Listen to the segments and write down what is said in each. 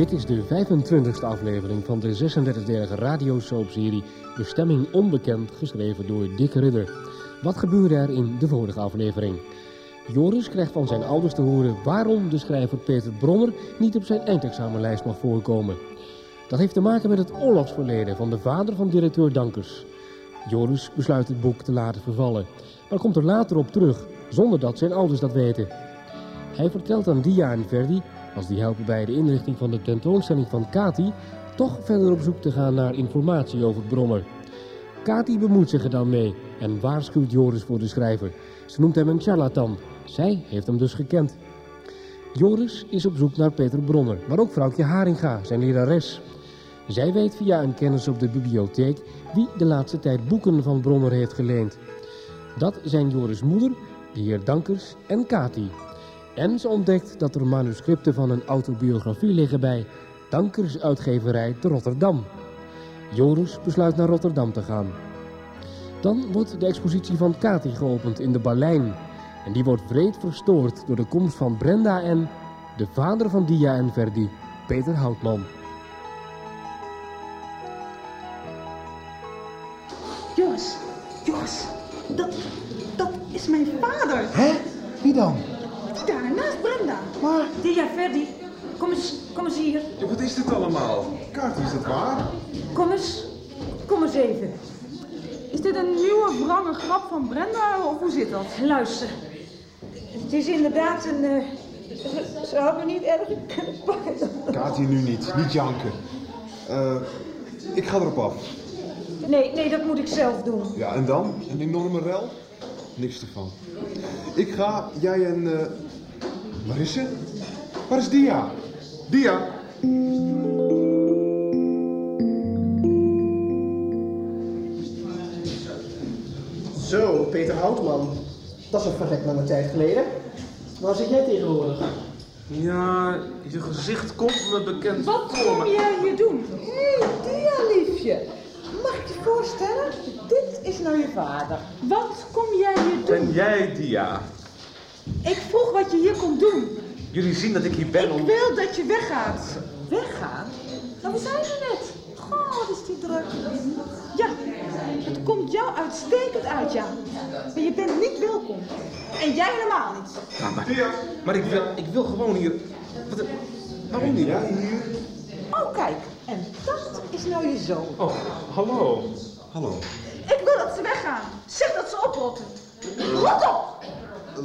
Dit is de 25e aflevering van de 36-delige radiosoapserie Bestemming Onbekend, geschreven door Dick Ridder. Wat gebeurde er in de vorige aflevering? Joris krijgt van zijn ouders te horen waarom de schrijver Peter Bronner niet op zijn eindexamenlijst mag voorkomen. Dat heeft te maken met het oorlogsverleden van de vader van directeur Dankers. Joris besluit het boek te laten vervallen, maar komt er later op terug, zonder dat zijn ouders dat weten. Hij vertelt aan Dia Verdi, als die helpen bij de inrichting van de tentoonstelling van Kati, toch verder op zoek te gaan naar informatie over Bronner. Kati bemoeit zich er dan mee en waarschuwt Joris voor de schrijver. Ze noemt hem een charlatan. Zij heeft hem dus gekend. Joris is op zoek naar Peter Bronner, maar ook vrouwtje Haringa, zijn lerares. Zij weet via een kennis op de bibliotheek wie de laatste tijd boeken van Bronner heeft geleend. Dat zijn Joris' moeder, de heer Dankers en Kati. En ze ontdekt dat er manuscripten van een autobiografie liggen bij Dankers uitgeverij te Rotterdam. Joris besluit naar Rotterdam te gaan. Dan wordt de expositie van Kati geopend in de Berlijn. En die wordt wreed verstoord door de komst van Brenda en de vader van Dia en Verdi, Peter Houtman. Joris, Joris, dat, dat is mijn vader. Hè? Wie dan? Maar, Dia Verdi, kom eens, kom eens hier. Ja, wat is dit allemaal? Kaart, is dat waar? Kom eens, kom eens even. Is dit een nieuwe wrange grap van Brenda of hoe zit dat? Luister. Het is inderdaad een... eh, ze- ze had me niet erg kunnen pakken. Nu niet, niet janken. Eh, ik ga erop af. Nee, nee, dat moet ik zelf doen. Ja, en dan? Een enorme rel? Niks ervan. Ik ga, jij en... eh, waar is ze? Waar is Dia? Dia? Zo, Peter Houtman. Dat is een verrekt lange tijd geleden. Waar zit jij tegenwoordig? Ja, je gezicht komt me bekend Wat voor. kom jij hier doen? Hé, hey, Dia liefje. Mag ik je voorstellen? Dit is nou je vader. Wat kom jij hier doen? En jij, Dia? Ik vroeg wat je hier komt doen. Jullie zien dat ik hier ben Ik om... wil dat je weggaat. Weggaan? Nou, we zijn er net. Goh, wat is die druk. Ja, het komt jou uitstekend uit, ja. Maar je bent niet welkom. En jij helemaal niet. Ja, maar, maar ik, wil, ik wil gewoon hier... Wat, waarom niet? Oh, kijk. En dat is nou je zoon. Oh, hallo. Hallo. Ik wil dat ze weggaan. Zeg dat ze oprotten. Rot op!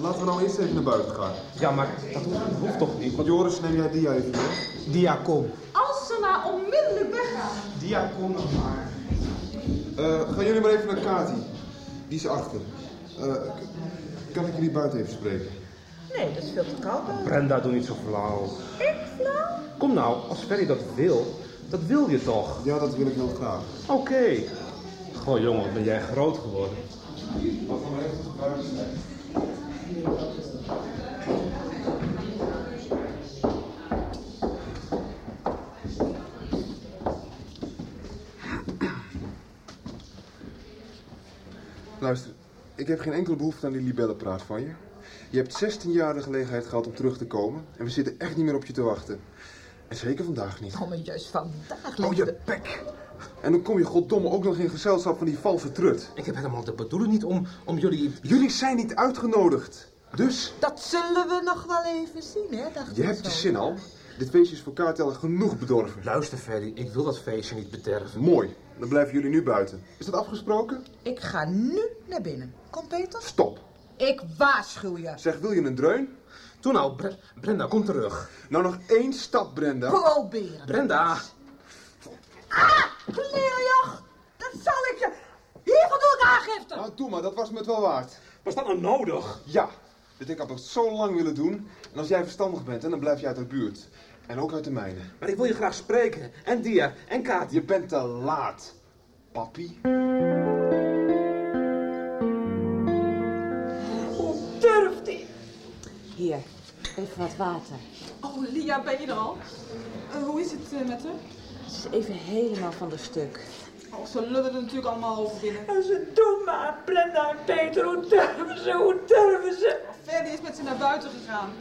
Laten we nou eerst even naar buiten gaan. Ja, maar dat hoeft, hoeft toch niet? Want Joris, neem jij Dia even mee? Dia, kom. Als ze maar onmiddellijk weggaan. Dia, kom nog maar. Eh, gaan jullie maar even naar Kati. Die is achter. Eh, kan ik jullie buiten even spreken? Nee, dat is veel te koud. buiten. Brenda, doe niet zo flauw. Ik flauw? Kom nou, als Ferry dat wil, dat wil je toch? Ja, dat wil ik heel graag. Oké. Goh, jongen, ben jij groot geworden. Wat buiten zijn? Luister, ik heb geen enkele behoefte aan die libellenpraat van je. Je hebt 16 jaar de gelegenheid gehad om terug te komen en we zitten echt niet meer op je te wachten. En zeker vandaag niet. Oh, maar juist vandaag, Oh, je bek! En dan kom je goddomme ook nog in gezelschap van die valse trut. Ik heb helemaal de bedoeling niet om, om jullie... Jullie zijn niet uitgenodigd. Dus, Dat zullen we nog wel even zien, hè? Dacht je hebt je zo. zin al. Dit feestje is voor kaartellen genoeg bedorven. Luister, Ferry, ik wil dat feestje niet bederven. Mooi, dan blijven jullie nu buiten. Is dat afgesproken? Ik ga nu naar binnen. Kom, Peter? Stop. Ik waarschuw je. Zeg, wil je een dreun? Toen nou, Bre- Brenda, kom terug. Nou, nog één stap, Brenda. Proberen. Brenda. Leerjacht, dat zal ik je. Hiervoor doe ik aangifte. Nou, doe maar, dat was me het wel waard. Was dat nou nodig? Ja, dit ik al zo lang willen doen. En als jij verstandig bent, hè, dan blijf je uit de buurt. En ook uit de mijne. Maar ik wil je graag spreken. En Dia, en Kaat. Je bent te laat, papi. Hoe durft hij? Hier, even wat water. Oh, Lia, ben je er al? Eh, hoe is het eh, met haar? Het is even helemaal van de stuk. Oh, ze lullen er natuurlijk allemaal over binnen. Ze doen maar, Brenda en Peter. Hoe durven ze? Hoe durven ze? Ferdy is met ze naar buiten gegaan.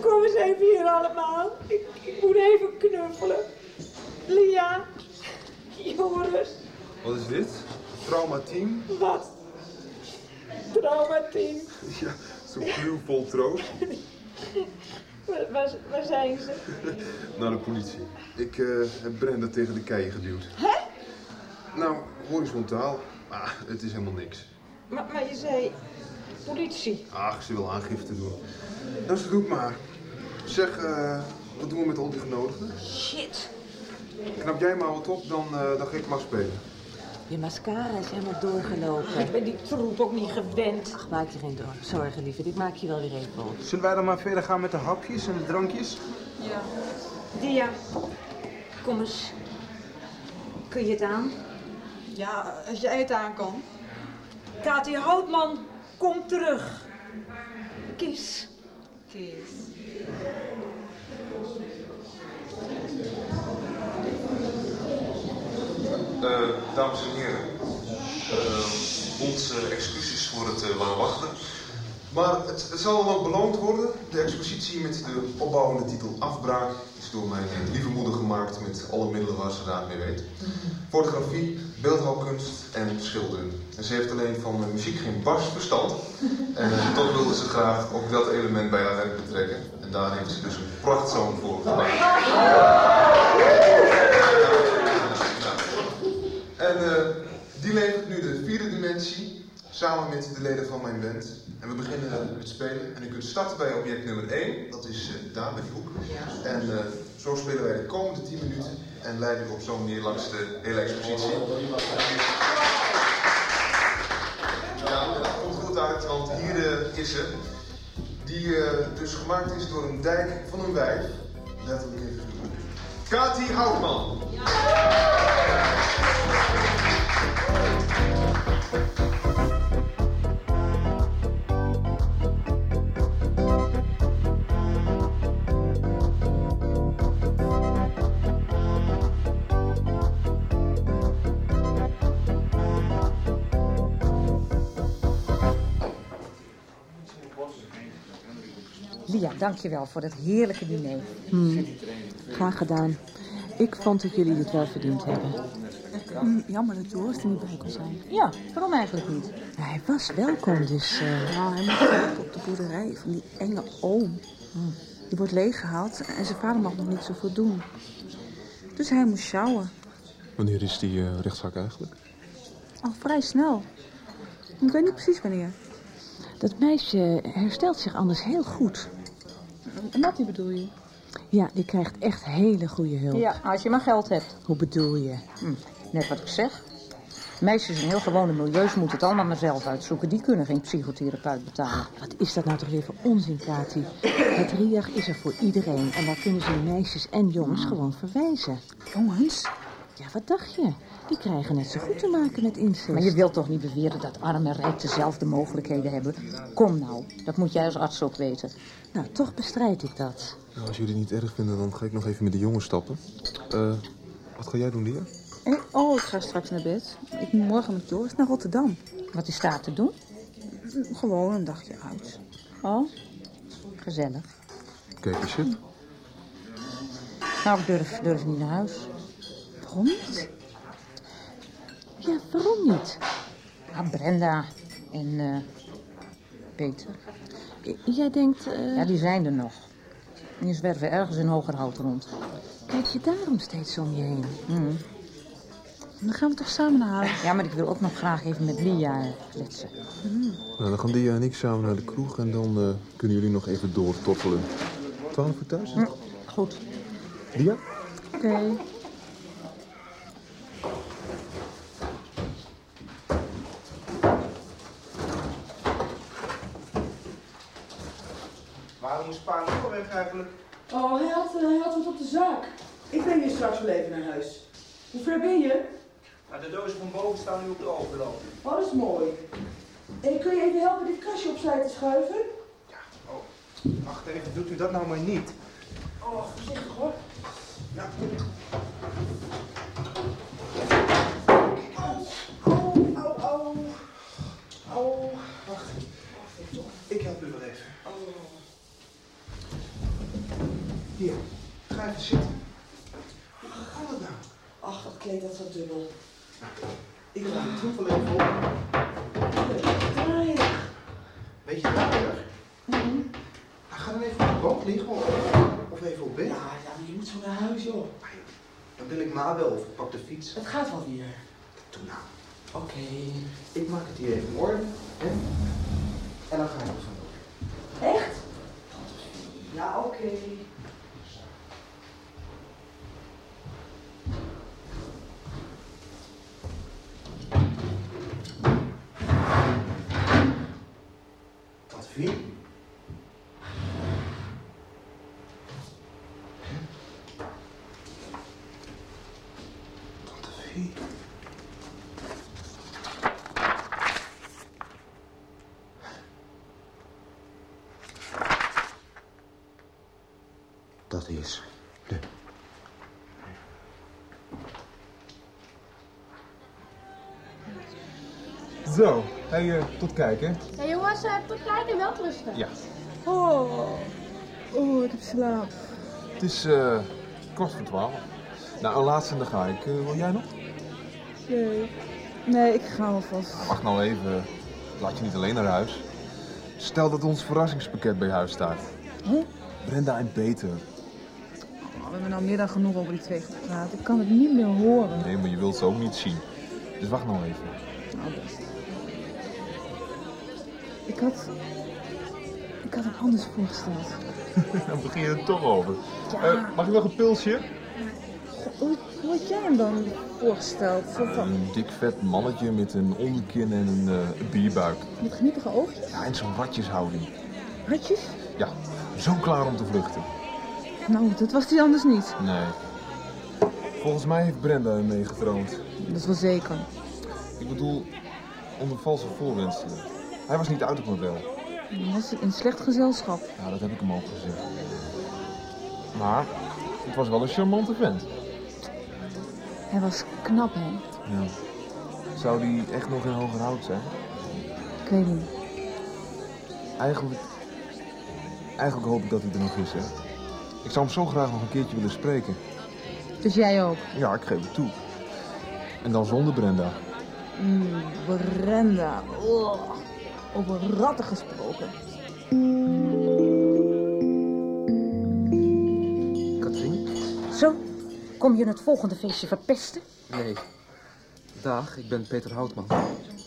Kom eens even hier allemaal. Ik, ik moet even knuffelen. Lia. Joris. Wat is dit? Traumateam? Wat? Traumateam. Ja, zo gruwvol troost. Waar, waar, waar zijn ze? Naar de politie. Ik eh, heb Brenda tegen de keien geduwd. Hè? Nou, horizontaal. Ah, het is helemaal niks. Maar, maar je zei politie. Ach, ze wil aangifte doen. Nou, ze doet maar. Zeg, eh, wat doen we met al die genodigden? Shit. Knap jij maar wat op, dan, eh, dan ga ik maar spelen. Je mascara is helemaal doorgelopen. Ik ben die troep ook niet gewend. Ach, maak je geen zorgen, lieve. Dit maak je wel weer even op. Zullen wij dan maar verder gaan met de hapjes en de drankjes? Ja. Dia. Kom eens. Kun je het aan? Ja, als jij het aan kan. Kati Houtman, kom terug. Kies. Kees. Eh, dames en heren, eh, onze excuses voor het eh, lang wachten. Maar het, zal ook beloond worden. De expositie met de opbouwende titel Afbraak is door mijn lieve moeder gemaakt met alle middelen waar ze raad mee weet. Fotografie, beeldhouwkunst en schilderen. En ze heeft alleen van muziek geen bars verstand. En toch wilde ze graag ook dat element bij haar werk betrekken. En daar heeft ze dus een prachtzoon voor gemaakt. Die levert nu de vierde dimensie samen met de leden van mijn band. En we beginnen met spelen. En u kunt starten bij object nummer 1, dat is eh, daar die hoek. En eh, zo spelen wij de komende 10 minuten en leiden u op zo'n manier langs de hele expositie. Ja, en dat komt goed uit, want hier eh, is ze. Die eh, dus gemaakt is door een dijk van een wijf. Letterlijk even. Kati Houtman. Lia, dankjewel voor het heerlijke diner. Graag gedaan. Ik vond dat jullie dit wel verdiend hebben. Jammer dat Joris er niet bij kon zijn. Ja, waarom eigenlijk niet? Ja, hij was welkom, dus... eh, Ja, hij moet op de boerderij van die enge oom. Die wordt leeggehaald en zijn vader mag nog niet zoveel doen. Dus hij moest sjouwen. Wanneer is die uh, rechtszaak eigenlijk? Al vrij snel. Ik weet niet precies wanneer. dat meisje herstelt zich anders heel goed. Mattie bedoel je? Ja, die krijgt echt hele goede hulp. Ja, als je maar geld hebt. Hoe bedoel je? Hm, net wat ik zeg. Meisjes in heel gewone milieus moeten het allemaal maar zelf uitzoeken. Die kunnen geen psychotherapeut betalen. Wat is dat nou toch weer voor onzin, Kati? Het RIAG is er voor iedereen. En daar kunnen ze meisjes en jongens gewoon verwijzen. Jongens? Ja, wat dacht je? Die krijgen net zo goed te maken met incest. Maar je wilt toch niet beweren dat arm en rijk dezelfde mogelijkheden hebben? Kom nou, dat moet jij als arts ook weten. Nou, toch bestrijd ik dat. Nou, als jullie het niet erg vinden, dan ga ik nog even met de jongens stappen. Eh, wat ga jij doen, Lia? Eh, Oh, ik ga straks naar bed. Ik moet morgen met Joris naar Rotterdam. Wat is daar te doen? Gewoon een dagje uit. Oh, gezellig. Kijk eens, shit. Nou, ik durf, durf niet naar huis. Waarom niet? Ja, waarom niet? Brenda en eh, Peter. J- Jij denkt, eh, Ja, die zijn er nog. Die zwerven ergens in Hogerhout rond. kijk je daarom steeds om je heen? Hm. Dan gaan we toch samen naar huis? Ja, maar ik wil ook nog graag even met Lia kletsen. Nou, dan gaan Dia en ik samen naar de kroeg en dan eh, kunnen jullie nog even doortoppelen. Twaalf uur thuis? Hm, goed. Dia? Oké. Waarom moest pa nog weg eigenlijk? Oh, hij had, hij had wat op de zaak. Ik breng je straks wel even naar huis. Hoe ver ben je? Nou, de dozen van boven staan nu op de overloop. Oh, dat is mooi. En kun je even helpen dit kastje opzij te schuiven? Wacht even, doet u dat nou maar niet. Oh, voorzichtig hoor. Ja. Oh, au, au. Oh, wacht. Ik help u wel even. Hier, ga even zitten. Hoe kan het nou? Ach, dat kleed dat wat dubbel. Ik laat het troep wel even op. Draaien. Weet je waar? Nou, ga dan even op de bank liggen of, of even op bed. Ja, ja, maar je moet zo naar huis, joh. Dan bel ik ma wel of ik pak de fiets. Het gaat wel weer. Doe nou. Oké. Ik maak het hier even orde. Hè? En dan ga ik er vandoor. Echt? Ja, oké. Zo, hey, eh, tot kijken. Ja, jongens, uh, tot kijken wel rusten. Ja. Oh, oh, ik heb slaap. Het is eh kwart voor twaalf. Nou, een laatste en dan ga ik. Eh, wil jij nog? Nee. Nee, ik ga alvast. Wacht nou even. Laat je niet alleen naar huis. Stel dat ons verrassingspakket bij huis staat. Huh? Brenda en Peter. Oh, we hebben nou meer dan genoeg over die twee gepraat. Ik kan het niet meer horen. Nee, maar je wilt ze ook niet zien. Dus wacht nou even. Nou, best. Ik had... Ik had het anders voorgesteld. Dan begin je er toch over. Ja. Eh, mag ik nog een pilsje? Hoe, hoe had jij hem dan voorgesteld? Een dik vet mannetje met een onderkin en een eh, bierbuik. met gniepige oogjes? Ja, en zo'n ratjeshouding. Hartjes? Ja, zo klaar om te vluchten. Nou, dat was hij anders niet. Nee. Volgens mij heeft Brenda hem meegetroond. Dat is wel zeker. Ik bedoel, onder valse voorwenselen. Hij was niet me wel. Dan was hij in slecht gezelschap. Ja, dat heb ik hem ook gezegd. Maar het was wel een charmante vent. Hij was knap, hè? Ja. Zou die echt nog in hoger hout zijn? Ik weet niet. Eigenlijk, eigenlijk hoop ik dat hij er nog is, hè. Ik zou hem zo graag nog een keertje willen spreken. Dus jij ook? Ja, ik geef het toe. En dan zonder Brenda. Mm, Brenda. Oh, over ratten gesproken. Katrien? Zo, kom je het volgende feestje verpesten? Nee. Dag, ik ben Peter Houtman.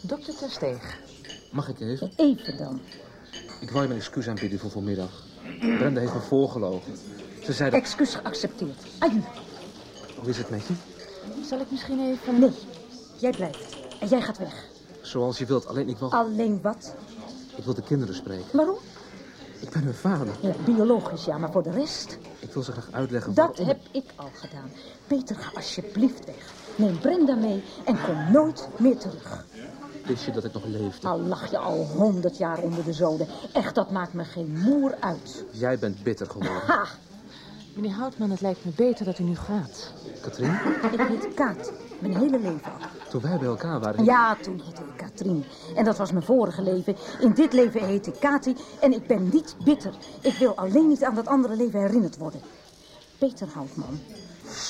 Dokter Tersteeg. Mag ik even? Even dan. Ik wou je mijn excuus aanbieden voor vanmiddag. Brenda heeft me voorgelogen. Ze zei dat... Excuus geaccepteerd. Aju, Hoe is het met je? zal ik misschien even... Nee, jij blijft. En jij gaat weg. Zoals je wilt, alleen ik wil... Alleen wat? Ik wil de kinderen spreken. Waarom? Ik ben hun vader. Ja, biologisch, ja, maar voor de rest... Ik wil ze graag uitleggen Dat waarom... heb ik al gedaan. Peter, ga alsjeblieft weg. Neem Brenda mee en kom nooit meer terug. Wist je dat ik nog leefde? Al lag je al honderd jaar onder de zoden. Echt, dat maakt me geen moer uit. Jij bent bitter geworden. Ha! Meneer Houtman, het lijkt me beter dat u nu gaat. Katrien, Ik heet Kaat, mijn hele leven al. toen wij bij elkaar waren... Ja, toen heette ik Katrien. En dat was mijn vorige leven. In dit leven heet ik Kati en ik ben niet bitter. Ik wil alleen niet aan dat andere leven herinnerd worden. Peter Houtman,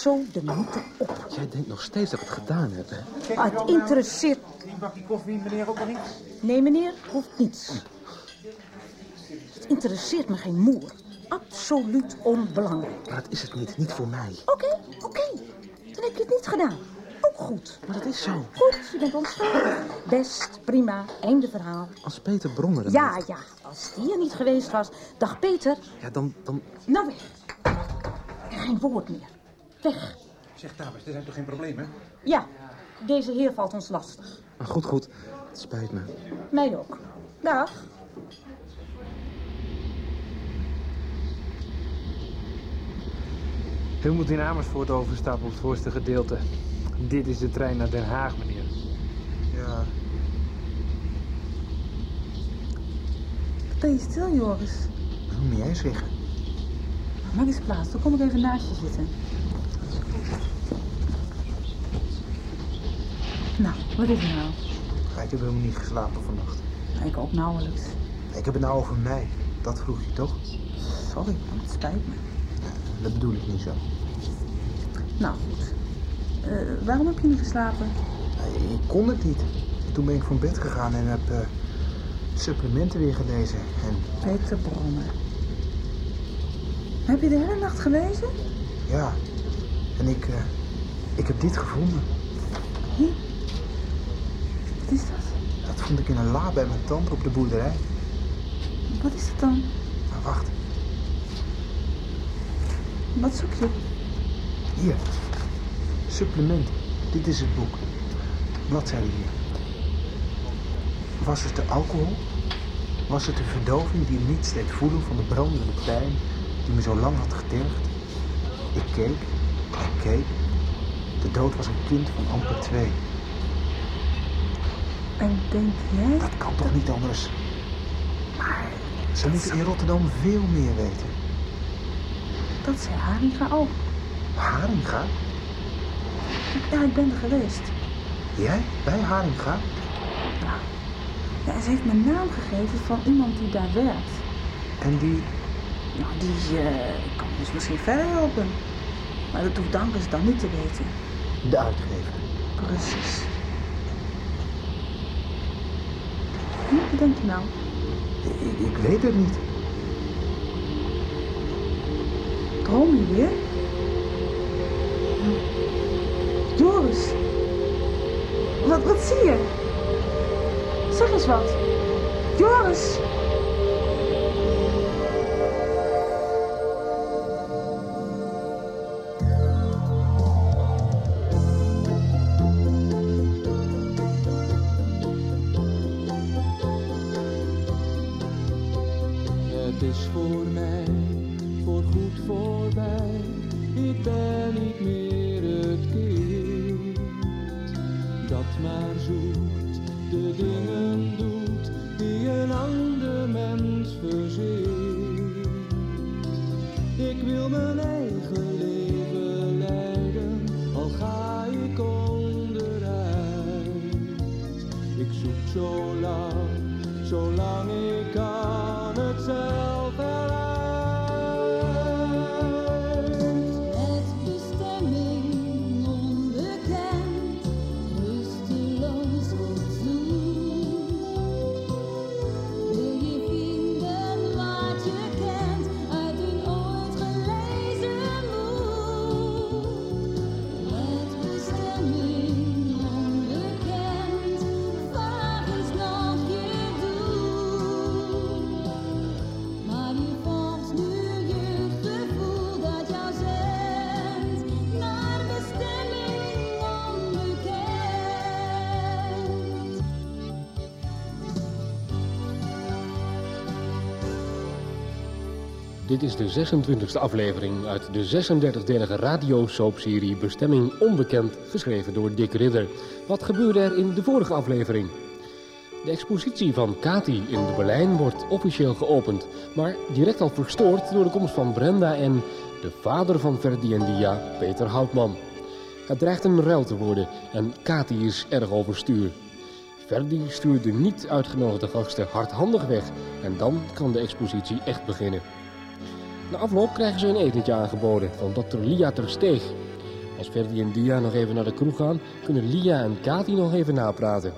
zo de mythe op. Jij denkt nog steeds dat ik het gedaan heb, hè? Ah, het interesseert... Die bakje koffie, meneer, ook nog niks? Nee, meneer, hoeft niets. Het interesseert me geen moer. Absoluut onbelangrijk. Maar dat is het niet. Niet voor mij. Oké, oké. Dan heb je het niet gedaan. goed. Maar dat is zo. Goed, je bent onschuldig. Best, prima, einde verhaal. Als Peter Bronner er Ja, ja, als die er niet geweest was. Dag Peter, Ja, dan, dan... nou weg. Geen woord meer. Weg. Zeg, dames, er zijn toch geen problemen? Ja, deze heer valt ons lastig. Ah, goed, goed. Het spijt me. Mij ook. Dag. U moet in Amersfoort overstappen op het voorste gedeelte. Dit is de trein naar Den Haag, meneer. Ja. Wat ben je stil, Joris? Waarom niet jij zeggen? Maak eens plaats, dan kom ik even naast je zitten. Nou, wat is er nou? Ik heb helemaal niet geslapen vannacht. Ik ook nauwelijks. Ik heb het nou over mij. Dat vroeg je toch? Sorry, het spijt me. Dat bedoel ik niet zo. Nou goed. Eh, waarom heb je niet geslapen? Nee, Ik kon het niet. Toen ben ik van bed gegaan en heb eh, supplementen weer gelezen. En Peter Bronner. Heb je de hele nacht gelezen? ja, en ik, eh, ik heb dit gevonden. Hier. Wat is dat? Dat vond ik in een la bij mijn tante op de boerderij. Wat is het dan? Maar wacht, Wat zoek je? Hier. Supplement. Dit is het boek. Bladzijde hier. Was het de alcohol? Was het de verdoving die niets deed voelen van de brandende pijn die me zo lang had getergd? Ik keek, ik keek. De dood was een kind van amper twee. En denk jij? Dat kan toch niet anders? Maar ze moeten in Rotterdam veel meer weten. Dat zei Haringa ook. Haringa? Ja, ik ben er geweest. Jij? Bij Haringa? Ja, ze heeft mijn naam gegeven van iemand die daar werkt. En die? Nou, die eh, kan ons misschien verder helpen. Maar dat hoeft Dankers dan niet te weten. De uitgever. Precies. Wat denk je nou? Ik, ik weet het niet. Droom je weer? Wat, wat zie je? Zeg eens wat. Joris. Het is voor mij, voor goed voorbij. Ik ben niet meer het kind dat maar zoekt, de dingen doet die een ander mens verzint. Ik wil mijn eigen leven leiden, al ga ik onderuit. Ik zoek zo lang, zolang ik kan het Dit is de 26e aflevering uit de 36-delige radiosoapserie Bestemming Onbekend, geschreven door Dick Ridder. Wat gebeurde er in de vorige aflevering? De expositie van Kati in de Berlijn wordt officieel geopend, maar direct al verstoord door de komst van Brenda en de vader van Verdi en Dia, Peter Houtman. Het dreigt een ruil te worden en Kati is erg overstuur. Verdi stuurt de niet uitgenodigde gasten hardhandig weg en dan kan de expositie echt beginnen. Na afloop krijgen ze een etentje aangeboden van dokter Lia Tersteeg. Als Verdi en Dia nog even naar de kroeg gaan, kunnen Lia en Kati nog even napraten.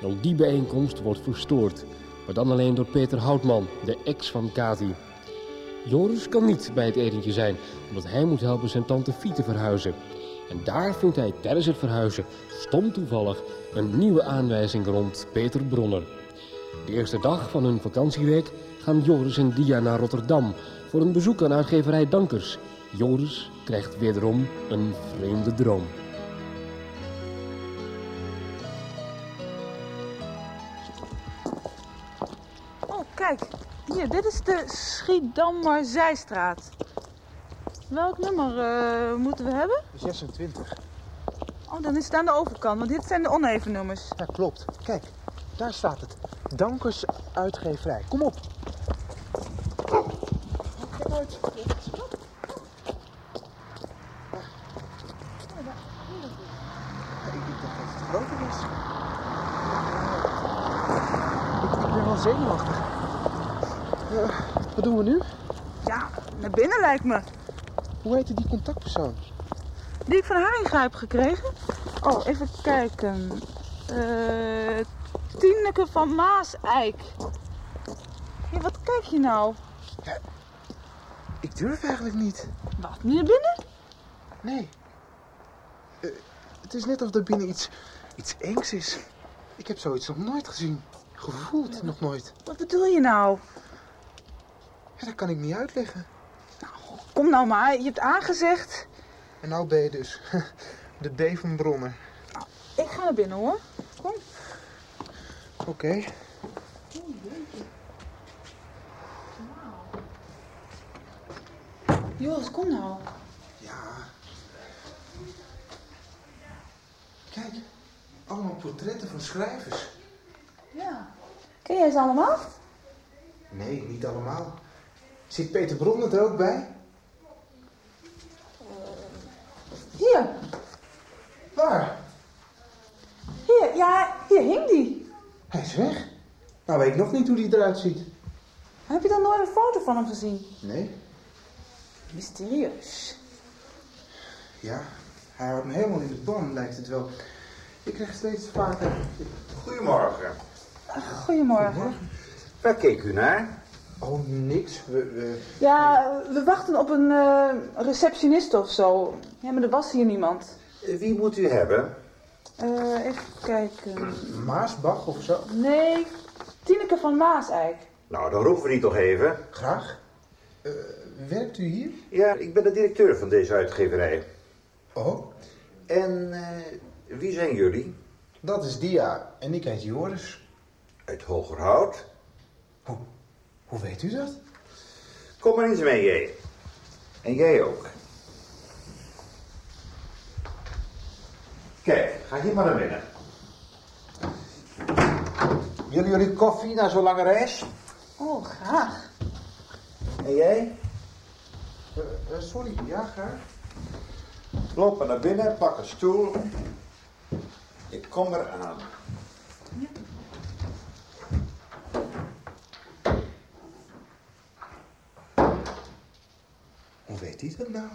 En ook die bijeenkomst wordt verstoord, maar dan alleen door Peter Houtman, de ex van Kati. Joris kan niet bij het etentje zijn, omdat hij moet helpen zijn tante Fie te verhuizen. En daar vindt hij tijdens het verhuizen stom toevallig een nieuwe aanwijzing rond Peter Bronner. De eerste dag van hun vakantieweek gaan Joris en Dia naar Rotterdam voor een bezoek aan uitgeverij Dankers. Joris krijgt wederom een vreemde droom. Oh, kijk. Hier, dit is de Schiedammer Zijstraat. Welk nummer eh, moeten we hebben? 26. Oh, dan is het aan de overkant, want dit zijn de oneven nummers. Ja, klopt. Kijk, daar staat het. Dankers uitgeverij. Kom op. Kijk uit. Ik ben wel zenuwachtig. Eh, wat doen we nu? Ja, naar binnen lijkt me. Hoe heette die contactpersoon? Die ik van Haringa heb gekregen. Oh, even kijken. Eh Tineke van Maaseik. Hé, wat kijk je nou? Ik durf eigenlijk niet. Wat, niet naar binnen? Nee. Eh, het is net of er binnen iets, iets engs is. Ik heb zoiets nog nooit gezien. Gevoeld nog nooit. Wat bedoel je nou? Ja, dat kan ik niet uitleggen. Kom nou maar, je hebt aangezegd. En nou ben je dus de D van Bronner. Ik ga naar binnen hoor. Kom. Oké. Joris, kom nou. Kijk, allemaal portretten van schrijvers. Ja. Ken jij ze allemaal? Nee, niet allemaal. Zit Peter Bronner er ook bij? Hier. Waar? Hier, ja, hier hing die. Hij is weg. Nou weet ik nog niet hoe die eruit ziet. Heb je dan nooit een foto van hem gezien? Nee? Mysterieus. Ja, hij houdt me helemaal in de ban, lijkt het wel. Ik krijg steeds vaker... Goedemorgen. Goedemorgen. Waar keek u naar? Oh, niks. We, we... Ja, we wachten op een eh, receptionist of zo. Ja, maar er was hier niemand. Wie moet u hebben? Eh, even kijken. Maasbach of zo? Nee, Tineke van Maaseik. Nou, dan roepen we die toch even. Graag. Eh, werkt u hier? Ja, ik ben de directeur van deze uitgeverij. Oh? En eh, wie zijn jullie? Dat is Dia en ik heet Joris. Uit Hogerhout. Hoe weet u dat? Kom maar eens mee, jij. En jij ook. Kijk, ga hier maar naar binnen. Willen jullie koffie na zo'n lange reis? Oh, graag. En jij? Eh, eh, sorry, ja, graag. Loop maar naar binnen, pak een stoel. Ik kom eraan. Hoe weet hij dat nou?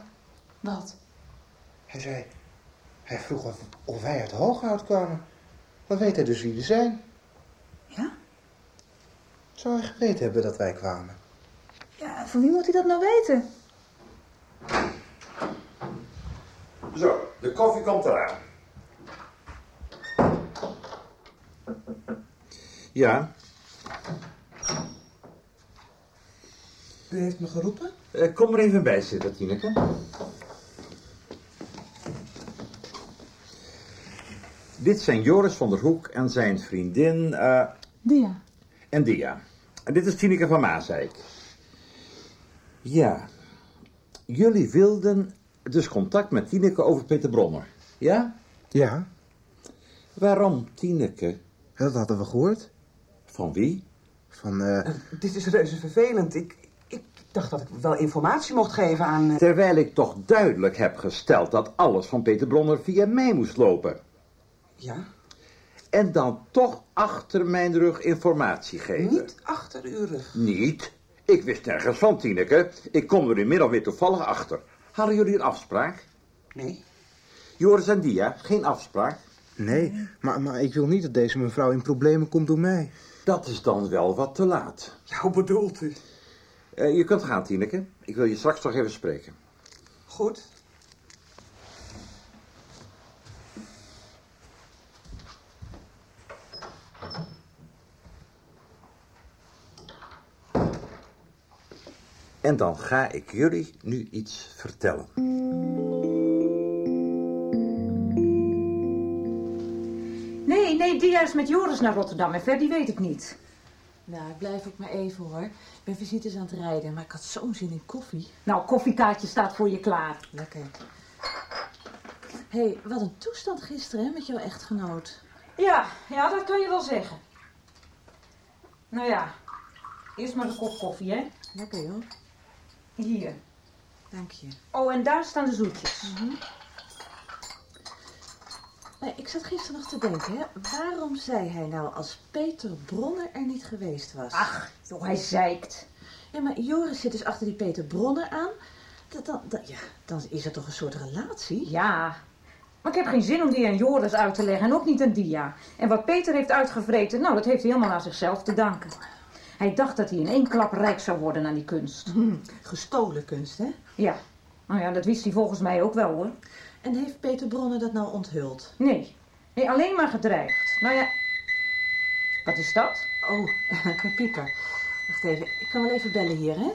Wat? Hij zei... Hij vroeg of, of wij uit Hooghout kwamen. Dan weet hij dus wie we zijn. Ja? Zou hij geweten hebben dat wij kwamen? Ja, van wie moet hij dat nou weten? Zo, de koffie komt eraan. Ja, U heeft me geroepen? eh, kom er even bij zitten, Tineke. Dit zijn Joris van der Hoek en zijn vriendin eh, Dia. en Dia. En dit is Tineke van Maaseik. Ja, jullie wilden dus contact met Tineke over Peter Bronner, ja? Ja. Waarom Tineke? Dat hadden we gehoord. Van wie? Van, eh... Dit is reuze vervelend. Ik, ik dacht dat ik wel informatie mocht geven aan... eh, Terwijl ik toch duidelijk heb gesteld dat alles van Peter Bronner via mij moest lopen. Ja? En dan toch achter mijn rug informatie geven. Niet achter uw rug. Niet? Ik wist nergens van, Tineke. Ik kom er inmiddels weer toevallig achter. Hadden jullie een afspraak? Nee. Joris en Dia, geen afspraak? Nee, maar, maar ik wil niet dat deze mevrouw in problemen komt door mij. Dat is dan wel wat te laat. Ja, hoe bedoelt u? Eh, je kunt gaan, Tineke. Ik wil je straks nog even spreken. Goed. En dan ga ik jullie nu iets vertellen. Nee, nee, die juist met Joris naar Rotterdam en Verdi weet ik niet. Nou, ik blijf ook maar even hoor. Ik ben visites aan het rijden, maar ik had zo'n zin in koffie. Nou, koffiekaartje staat voor je klaar. Lekker. Hé, hey, wat een toestand gisteren hè, met jouw echtgenoot. Ja, ja, dat kan je wel zeggen. Nou ja, eerst maar een kop koffie, hè? Lekker joh. Hier. Dank je. Oh, en daar staan de zoetjes. Nee, ik zat gisteren nog te denken, hè. Waarom zei hij nou als Peter Bronner er niet geweest was? Ach, joh, hij zeikt. Ja, maar Joris zit dus achter die Peter Bronner aan. Dat, ja, dan is er toch een soort relatie? Ja, maar ik heb geen zin om die aan Joris uit te leggen en ook niet aan Dia. En wat Peter heeft uitgevreten, nou, dat heeft hij helemaal aan zichzelf te danken. Hij dacht dat hij in één klap rijk zou worden aan die kunst. Hm, gestolen kunst, hè? Ja, nou ja, dat wist hij volgens mij ook wel, hoor. En heeft Peter Bronner dat nou onthuld? Nee, nee, alleen maar gedreigd. Nou ja, wat is dat? Oh, Pieper. Wacht even, ik kan wel even bellen hier, hè?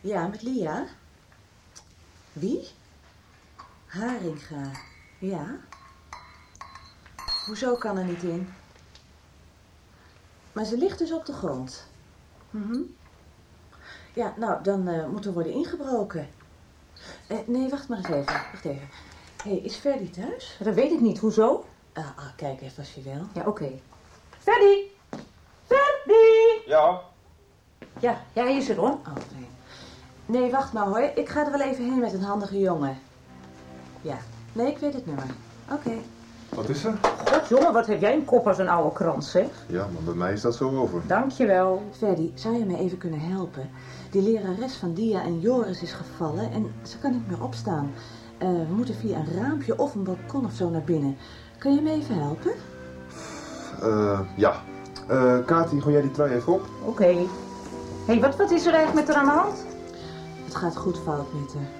Ja, met Lia. Wie? Haringa. Ja. Hoezo kan er niet in? Maar ze ligt dus op de grond. Mhm. Ja, nou, dan eh, moet er worden ingebroken. Eh, nee, wacht maar eens even. Wacht even. Hé, hey, is Ferdy thuis? Dat weet ik niet. Hoezo? Ah, ah, kijk even als je wil. Ja, oké. Ferdy! Ferdy! Ja? Ja, ja, hij is er hoor. Oh, fijn. Nee, wacht maar hoor. Ik ga er wel even heen met een handige jongen. Ja. Nee, ik weet het nummer. Oké. Wat is er? God, jongen, wat heb jij een kop als een oude krans, zeg. Ja, maar bij mij is dat zo over. Dankjewel. Ferdy, zou je mij even kunnen helpen? Die lerares van Dia en Joris is gevallen en ze kan niet meer opstaan. Eh, we moeten via een raampje of een balkon of zo naar binnen. Kan je me even helpen? Eh, ja. Eh, Kati, gooi jij die trui even op? Oké. Hé, hey, wat, wat is er eigenlijk met haar aan de hand? Het gaat goed fout met haar.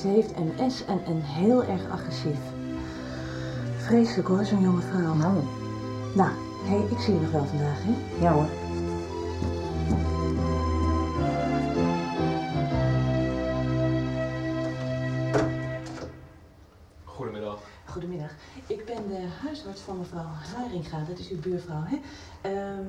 Ze heeft MS en, en heel erg agressief. Vreselijk hoor, zo'n jonge vrouw. Nou. Nou, hey, ik zie je nog wel vandaag, hè? Ja hoor. Van mevrouw Haringa. Dat is uw buurvrouw, hè? Ehm,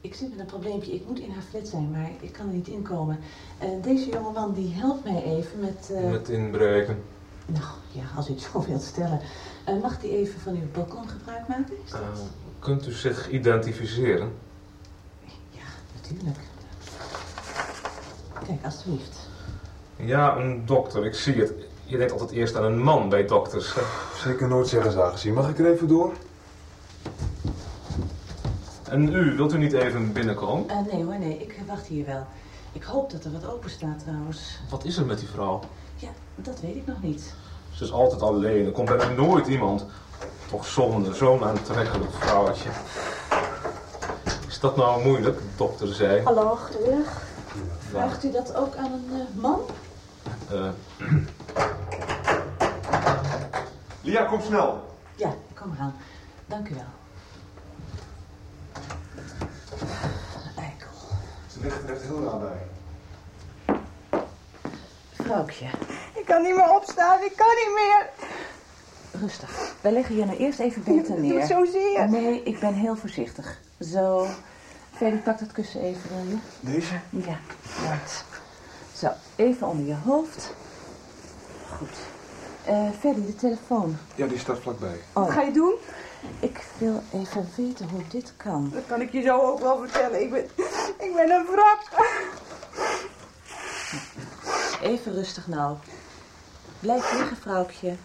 ik zit met een probleempje. Ik moet in haar flat zijn, maar ik kan er niet inkomen. Eh, deze jongeman die helpt mij even met... eh, Met inbreken. Nou, ja, als u het zo wilt stellen. Eh, mag die even van uw balkon gebruik maken? Is dat- Eh, kunt u zich identificeren? Natuurlijk. Kijk, alstublieft. Ja, een dokter, ik zie het. Je denkt altijd eerst aan een man bij dokters. Zeker nooit zeggen ze aangezien. Mag ik er even door? En u, wilt u niet even binnenkomen? Eh, nee hoor, nee, ik wacht hier wel. Ik hoop dat er wat open staat trouwens. Wat is er met die vrouw? Ja, dat weet ik nog niet. Ze is altijd alleen, er komt bijna nooit iemand. Toch zonde, zo'n aantrekkelijk vrouwtje. Is dat nou moeilijk, dokter zei? Hallo, goedemiddag. Vraagt u dat ook aan een eh, man? Eh, Lia, kom snel. Ja, kom eraan. Dank u wel. Eikel. Ze ligt er echt heel raar bij. Vrouwtje, Ik kan niet meer opstaan, ik kan niet meer. rustig. Wij leggen je nou eerst even beter Het neer. doet zozeer. Nee, ik ben heel voorzichtig. Zo. Ferdy, pak dat kussen even, wil je? Deze? Ja, right. Zo, even onder je hoofd. Goed. Eh Ferdy, de telefoon. Ja, die staat vlakbij. Oh, Wat ga je doen? Ik wil even weten hoe dit kan. Dat kan ik je zo ook wel vertellen. Ik ben, ik ben een wrak. Even rustig nou. Blijf liggen, vrouwtje.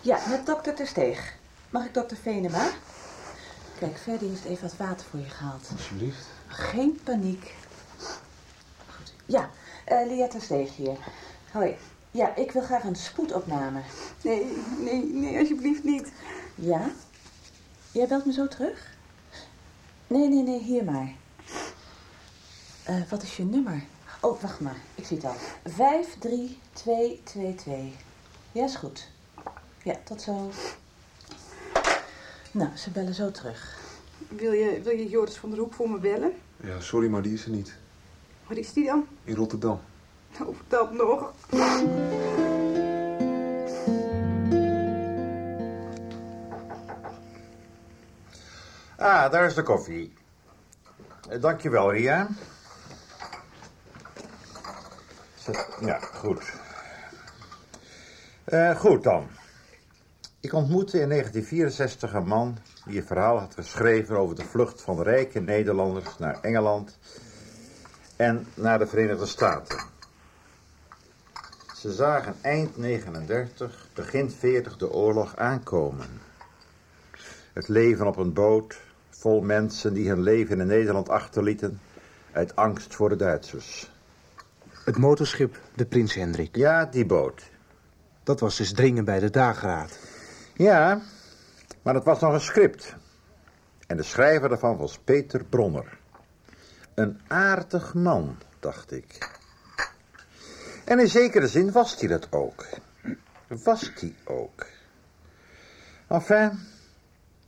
Ja, met dokter Tersteeg. Mag ik dokter Venema? Kijk, Ferdy heeft even wat water voor je gehaald. Alsjeblieft. Geen paniek. Goed. Ja, eh Lia Tersteeg hier. Hoi. Ja, ik wil graag een spoedopname. Nee, nee, nee, alsjeblieft niet. Ja? Jij belt me zo terug? Nee, nee, nee, hier maar. Eh, wat is je nummer? Oh, wacht maar. Ik zie het al. 53222. Ja, is goed. Ja, tot zo. Nou, ze bellen zo terug. Wil je, wil je Joris van der Hoek voor me bellen? Ja, sorry, maar die is er niet. Waar is die dan? In Rotterdam. Oh, dat nog. Ah, daar is de koffie. Eh, Dankjewel, Ria. Ja, goed. Eh, goed dan. Ik ontmoette in 1964 een man die een verhaal had geschreven over de vlucht van rijke Nederlanders naar Engeland en naar de Verenigde Staten. Ze zagen eind 39, begin 40 de oorlog aankomen. Het leven op een boot, vol mensen die hun leven in Nederland achterlieten, uit angst voor de Duitsers. Het motorschip, de Prins Hendrik. Ja, die boot. Dat was dus dringen bij de dageraad. Ja, maar het was nog een script. En de schrijver daarvan was Peter Bronner. Een aardig man, dacht ik. En in zekere zin was hij dat ook. Was hij ook. Enfin,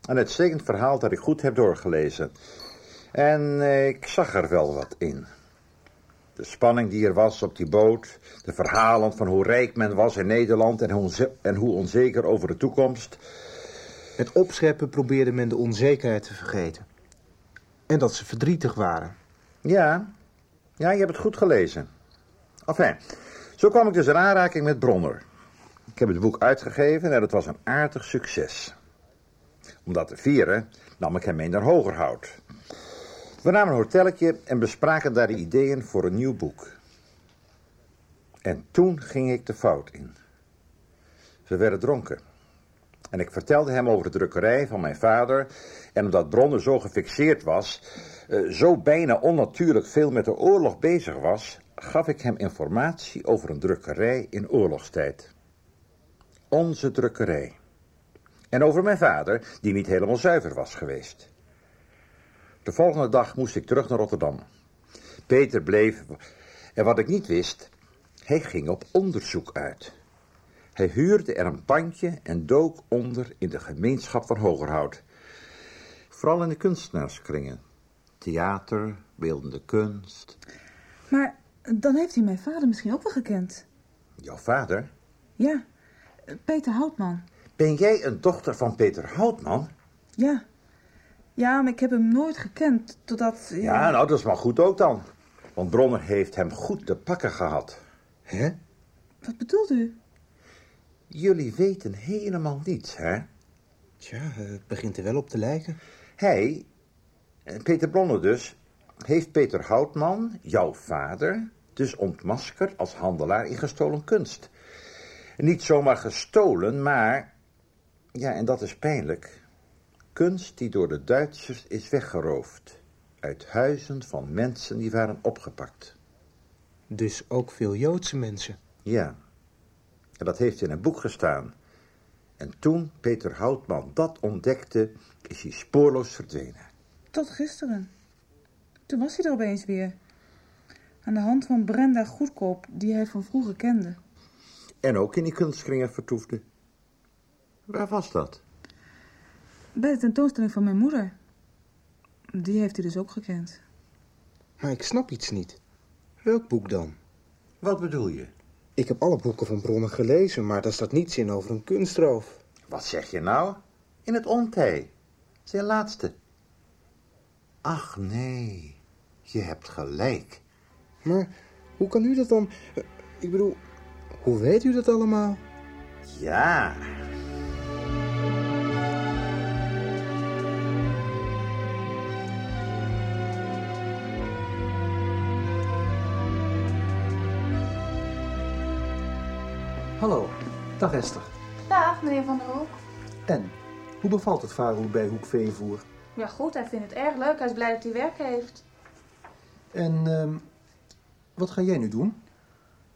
een uitstekend verhaal dat ik goed heb doorgelezen. En ik zag er wel wat in. De spanning die er was op die boot, de verhalen van hoe rijk men was in Nederland en hoe, en hoe onzeker over de toekomst. Met opscheppen probeerde men de onzekerheid te vergeten. En dat ze verdrietig waren. Ja, ja, je hebt het goed gelezen. Enfin, zo kwam ik dus in aanraking met Bronner. Ik heb het boek uitgegeven en het was een aardig succes. Om dat te vieren nam ik hem mee naar Hogerhout. We namen een hotelletje en bespraken daar de ideeën voor een nieuw boek. En toen ging ik de fout in. We werden dronken. En ik vertelde hem over de drukkerij van mijn vader. En omdat Bronner zo gefixeerd was, eh, zo bijna onnatuurlijk veel met de oorlog bezig was, gaf ik hem informatie over een drukkerij in oorlogstijd. Onze drukkerij. En over mijn vader, die niet helemaal zuiver was geweest. De volgende dag moest ik terug naar Rotterdam. Peter bleef, en wat ik niet wist, hij ging op onderzoek uit. Hij huurde er een pandje en dook onder in de gemeenschap van Hogerhout. Vooral in de kunstenaarskringen. Theater, beeldende kunst. Maar dan heeft hij mijn vader misschien ook wel gekend. Jouw vader? Ja, Peter Houtman. Ben jij een dochter van Peter Houtman? Ja. Ja, maar ik heb hem nooit gekend totdat... Ja, nou, dat is maar goed ook dan. Want Bronner heeft hem goed te pakken gehad. Hè? Wat bedoelt u? Jullie weten helemaal niets, hè? Tja, het begint er wel op te lijken. Hij, eh, Peter Bronner dus, heeft Peter Houtman, jouw vader, dus ontmaskerd als handelaar in gestolen kunst. Niet zomaar gestolen, maar, ja, en dat is pijnlijk, kunst die door de Duitsers is weggeroofd. Uit huizen van mensen die waren opgepakt. Dus ook veel Joodse mensen. Ja, en dat heeft in een boek gestaan. En toen Peter Houtman dat ontdekte, is hij spoorloos verdwenen. Tot gisteren. Toen was hij er opeens weer. Aan de hand van Brenda Goedkoop, die hij van vroeger kende. En ook in die kunstkringen vertoefde. Waar was dat? Bij de tentoonstelling van mijn moeder. Die heeft hij dus ook gekend. Maar ik snap iets niet. Welk boek dan? Wat bedoel je? Ik heb alle boeken van Bronner gelezen, maar daar staat niets in over een kunstroof. Wat zeg je nou? In het ontij. Zijn laatste. Ach nee, je hebt gelijk. Maar hoe kan u dat dan... Ik bedoel, hoe weet u dat allemaal? Ja. Hallo, dag Esther. Dag, meneer Van der Hoek. En, hoe bevalt het varen bij Hoek Veevoer? Ja, goed, hij vindt het erg leuk. Hij is blij dat hij werk heeft. En ehm, wat ga jij nu doen?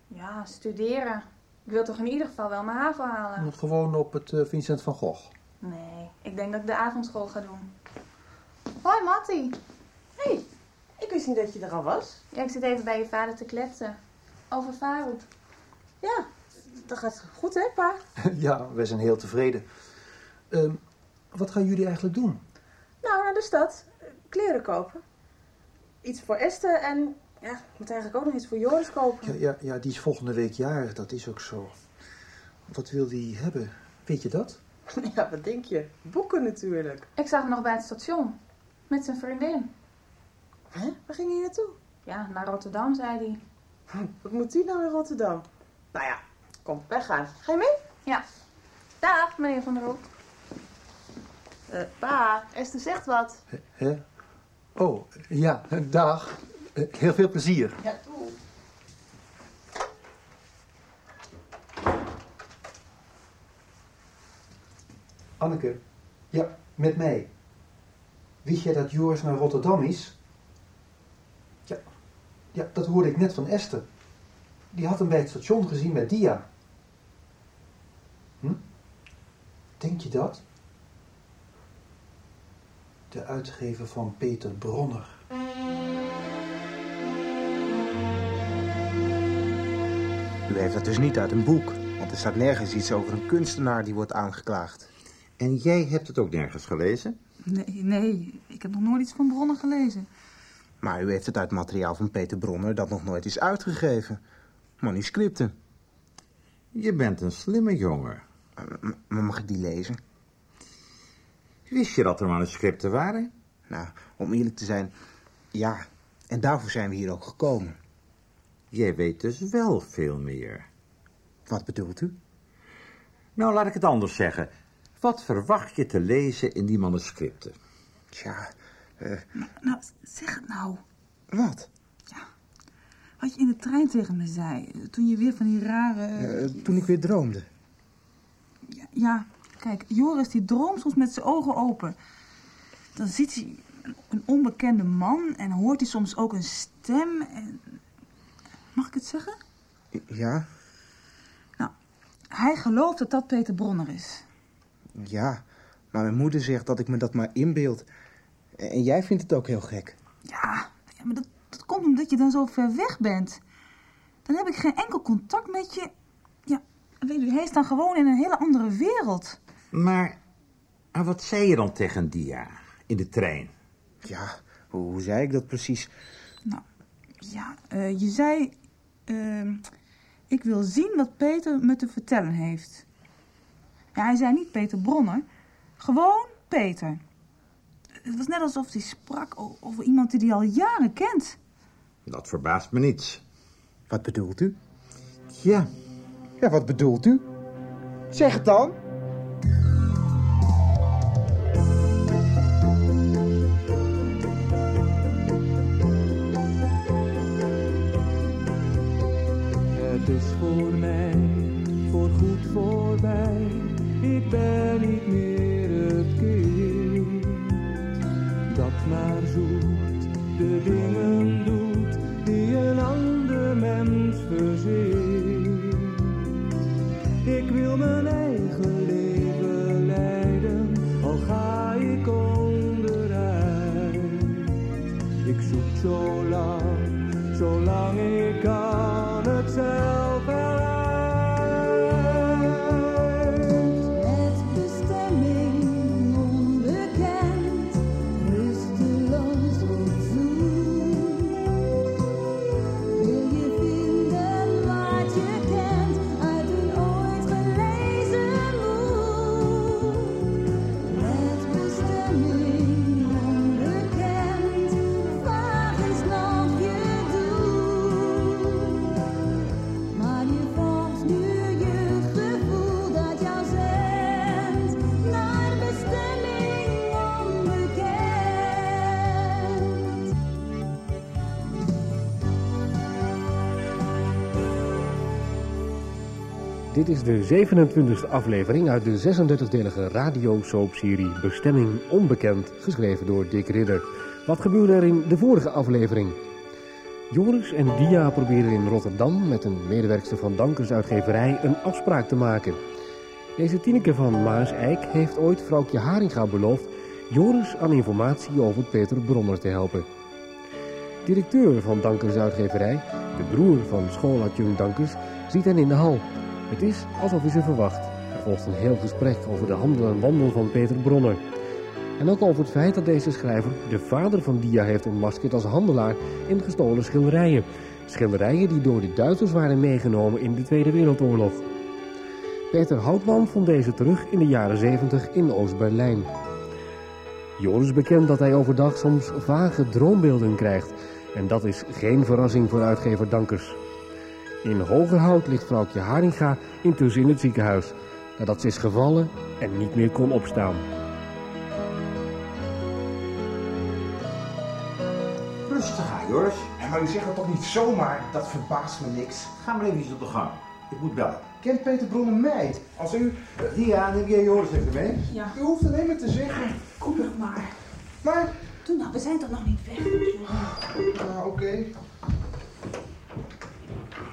Ja, studeren. Ik wil toch in ieder geval wel mijn HAVO halen? Nog gewoon op het eh, Vincent van Gogh. Nee, ik denk dat ik de avondschool ga doen. Hoi, Mattie. Hé, ik wist niet dat je er al was. Ja, ik zit even bij je vader te kletsen. Over Farouk. Ja, dat gaat goed hè, pa? ja, wij zijn heel tevreden. Ehm, Wat gaan jullie eigenlijk doen? Nou, naar de stad. Kleren kopen. Iets voor Esther en ja, ik moet eigenlijk ook nog iets voor Joris kopen. Ja, ja, ja, die is volgende week jarig, dat is ook zo. Wat wil die hebben? Weet je dat? Ja, wat denk je? Boeken natuurlijk. Ik zag hem nog bij het station. Met zijn vriendin. Hè? Waar ging hij naartoe? Ja, naar Rotterdam, zei hij. Wat moet die nou in Rotterdam? Nou ja, kom, wij gaan. Ga je mee? Ja. Dag, meneer Van der Hoek. Eh, pa, Esther zegt wat. Hè? Oh, ja, dag. Eh, Heel veel plezier. Ja, doe. Anneke, ja, met mij. Wist jij dat Joris naar Rotterdam is? Ja, ja, dat hoorde ik net van Esther. Die had hem bij het station gezien met Dia. Hm? Denk je dat? De uitgever van Peter Bronner. U heeft dat dus niet uit een boek. Want er staat nergens iets over een kunstenaar die wordt aangeklaagd. En jij hebt het ook nergens gelezen? Nee, nee, ik heb nog nooit iets van bronnen gelezen. Maar u heeft het uit materiaal van Peter Bronner dat nog nooit is uitgegeven. Manuscripten. Je bent een slimme jongen. Maar mag ik die lezen? Wist je dat er manuscripten waren? Nou, om eerlijk te zijn, ja. En daarvoor zijn we hier ook gekomen. Jij weet dus wel veel meer. Wat bedoelt u? Nou, laat ik het anders zeggen. Wat verwacht je te lezen in die manuscripten? Tja, eh, Nou, zeg het nou. wat? Wat je in de trein tegen me zei, eh, toen je weer van die rare... Eh, toen ik weer droomde. Ja, ja, kijk, Joris die droomt soms met zijn ogen open. Dan ziet hij een, onbekende man en hoort hij soms ook een stem. En... Mag ik het zeggen? Ja, Hij gelooft dat dat Peter Bronner is. ja. Maar mijn moeder zegt dat ik me dat maar inbeeld. En jij vindt het ook heel gek. Ja, ja maar dat, dat komt omdat je dan zo ver weg bent. Dan heb ik geen enkel contact met je. Ja, weet u, hij is dan gewoon in een hele andere wereld. Maar, maar wat zei je dan tegen Dia in de trein? Ja, hoe, hoe zei ik dat precies? Ja, eh, je zei... ehm, ik wil zien wat Peter me te vertellen heeft. Ja, hij zei niet Peter Bronner. Gewoon Peter. Het was net alsof hij sprak over iemand die hij al jaren kent. Dat verbaast me niets. Wat bedoelt u? Ja. Ja, wat bedoelt u? Zeg het dan. Het is voor mij voorgoed voorbij. Ik ben niet meer het kind dat maar zoekt de dingen mijn eigen leven leiden, al ga ik onderuit. Ik zoek zo lang, zolang ik kan Dit is de 27e aflevering uit de 36-delige radiosoapserie Bestemming Onbekend, geschreven door Dick Ridder. Wat gebeurde er in de vorige aflevering? Joris en Dia proberen in Rotterdam met een medewerkster van Dankers uitgeverij een afspraak te maken. Deze Tineke van Maas-Eik heeft ooit vrouwtje Haringa beloofd Joris aan informatie over Peter Bronner te helpen. Directeur van Dankers uitgeverij, de broer van schooladjunct Dankers, ziet hen in de hal. Het is alsof hij ze verwacht. volgt een heel gesprek over de handel en wandel van Peter Bronner. En ook over het feit dat deze schrijver de vader van Dia heeft ontmaskerd als handelaar in gestolen schilderijen. Schilderijen die door de Duitsers waren meegenomen in de Tweede Wereldoorlog. Peter Houtman vond deze terug in de jaren 70 in Oost-Berlijn. Joris bekent dat hij overdag soms vage droombeelden krijgt. En dat is geen verrassing voor uitgever Dankers. In Hogerhout ligt vrouwtje Haringa intussen in het ziekenhuis. Nadat ze is gevallen en niet meer kon opstaan. Rustig aan, Joris. Maar u zegt het toch niet zomaar? Dat verbaast me niks. Ga maar even op de gang. Ik moet bellen. Kent Peter Bronner mij? Als u... Dia, neem jij Joris even mee? Ja. U hoeft alleen maar te zeggen. Kom nog maar. Maar... Doe nou, we zijn toch nog niet weg? Ah, oké.